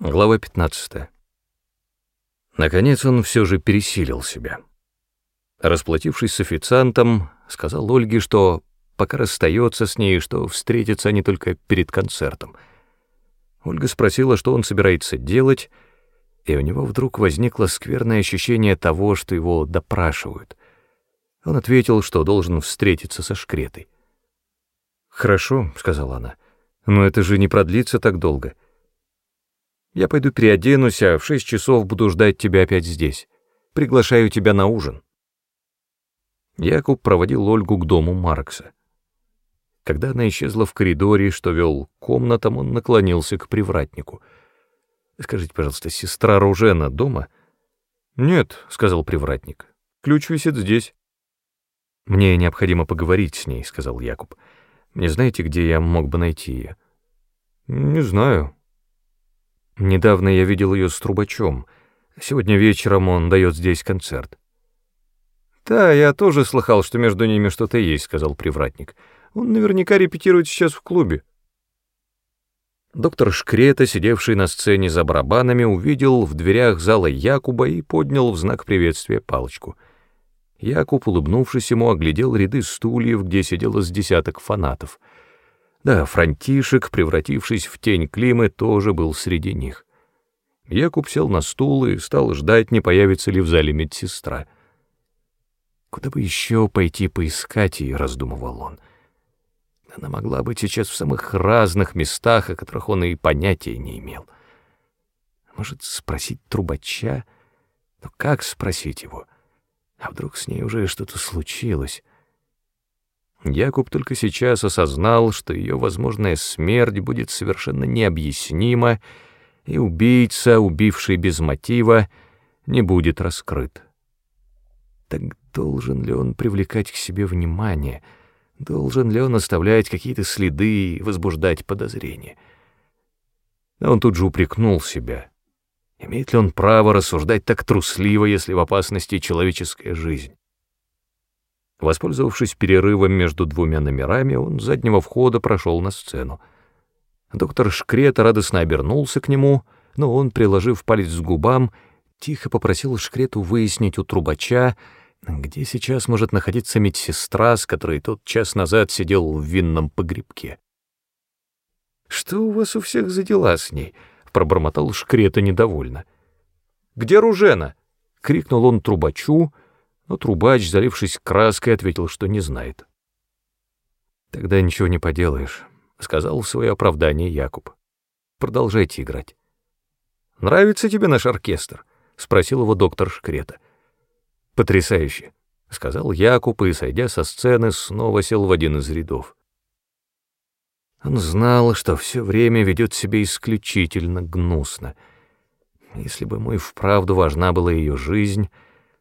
Глава 15. Наконец он все же пересилил себя. Расплатившись с официантом, сказал Ольге, что пока расстается с ней, что встретятся они только перед концертом. Ольга спросила, что он собирается делать, и у него вдруг возникло скверное ощущение того, что его допрашивают. Он ответил, что должен встретиться со Шкретой. «Хорошо», — сказала она, — «но это же не продлится так долго». Я пойду переоденусь, а в шесть часов буду ждать тебя опять здесь. Приглашаю тебя на ужин». Якуб проводил Ольгу к дому Маркса. Когда она исчезла в коридоре, что вел к комнатам, он наклонился к привратнику. «Скажите, пожалуйста, сестра Ружена дома?» «Нет», — сказал привратник, — «ключ висит здесь». «Мне необходимо поговорить с ней», — сказал Якуб. «Не знаете, где я мог бы найти ее?» «Не знаю», Недавно я видел ее с трубачом. Сегодня вечером он дает здесь концерт. «Да, я тоже слыхал, что между ними что-то есть», — сказал привратник. «Он наверняка репетирует сейчас в клубе». Доктор Шкрета, сидевший на сцене за барабанами, увидел в дверях зала Якуба и поднял в знак приветствия палочку. Якуб, улыбнувшись ему, оглядел ряды стульев, где сидело с десяток фанатов — да, Франтишек, превратившись в тень Климы, тоже был среди них. Якуб сел на стул и стал ждать, не появится ли в зале медсестра. Куда бы еще пойти поискать ее, раздумывал он. Она могла быть сейчас в самых разных местах, о которых он и понятия не имел. Может, спросить трубача? Но как спросить его? А вдруг с ней уже что-то случилось? Якуб только сейчас осознал, что ее возможная смерть будет совершенно необъяснима, и убийца, убивший без мотива, не будет раскрыт. Так должен ли он привлекать к себе внимание? Должен ли он оставлять какие-то следы и возбуждать подозрения? Он тут же упрекнул себя. Имеет ли он право рассуждать так трусливо, если в опасности человеческая жизнь? Воспользовавшись перерывом между двумя номерами, он с заднего входа прошел на сцену. Доктор Шкрета радостно обернулся к нему, но он, приложив палец к губам, тихо попросил Шкрету выяснить у трубача, где сейчас может находиться медсестра, с которой тот час назад сидел в винном погребке. «Что у вас у всех за дела с ней?» — пробормотал Шкрета недовольно. «Где Ружена?» — крикнул он трубачу, но трубач, залившись краской, ответил, что не знает. «Тогда ничего не поделаешь», — сказал в свое оправдание Якуб. «Продолжайте играть». «Нравится тебе наш оркестр?» — спросил его доктор Шкрета. «Потрясающе», — сказал Якуб и, сойдя со сцены, снова сел в один из рядов. Он знал, что все время ведет себя исключительно гнусно. Если бы ему и вправду важна была ее жизнь,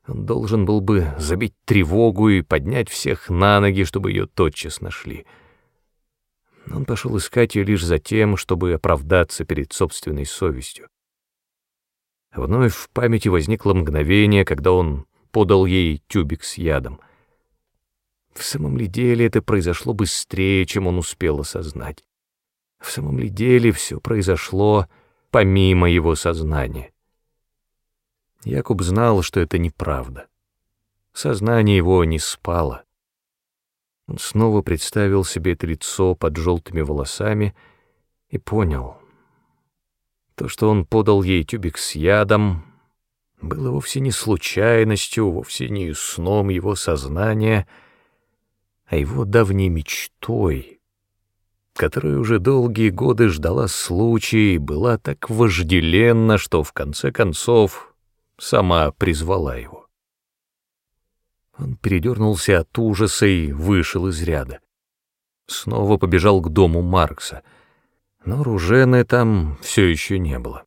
он должен был бы забить тревогу и поднять всех на ноги, чтобы ее тотчас нашли. Он пошел искать ее лишь за тем, чтобы оправдаться перед собственной совестью. Вновь в памяти возникло мгновение, когда он подал ей тюбик с ядом. В самом ли деле это произошло быстрее, чем он успел осознать? В самом ли деле все произошло помимо его сознания? Якуб знал, что это неправда. Сознание его не спало. Он снова представил себе это лицо под желтыми волосами и понял. То, что он подал ей тюбик с ядом, было вовсе не случайностью, вовсе не сном его сознания, а его давней мечтой, которая уже долгие годы ждала случая и была так вожделенна, что в конце концов сама призвала его. Он передернулся от ужаса и вышел из ряда. Снова побежал к дому Маркса, но Ружены там все еще не было.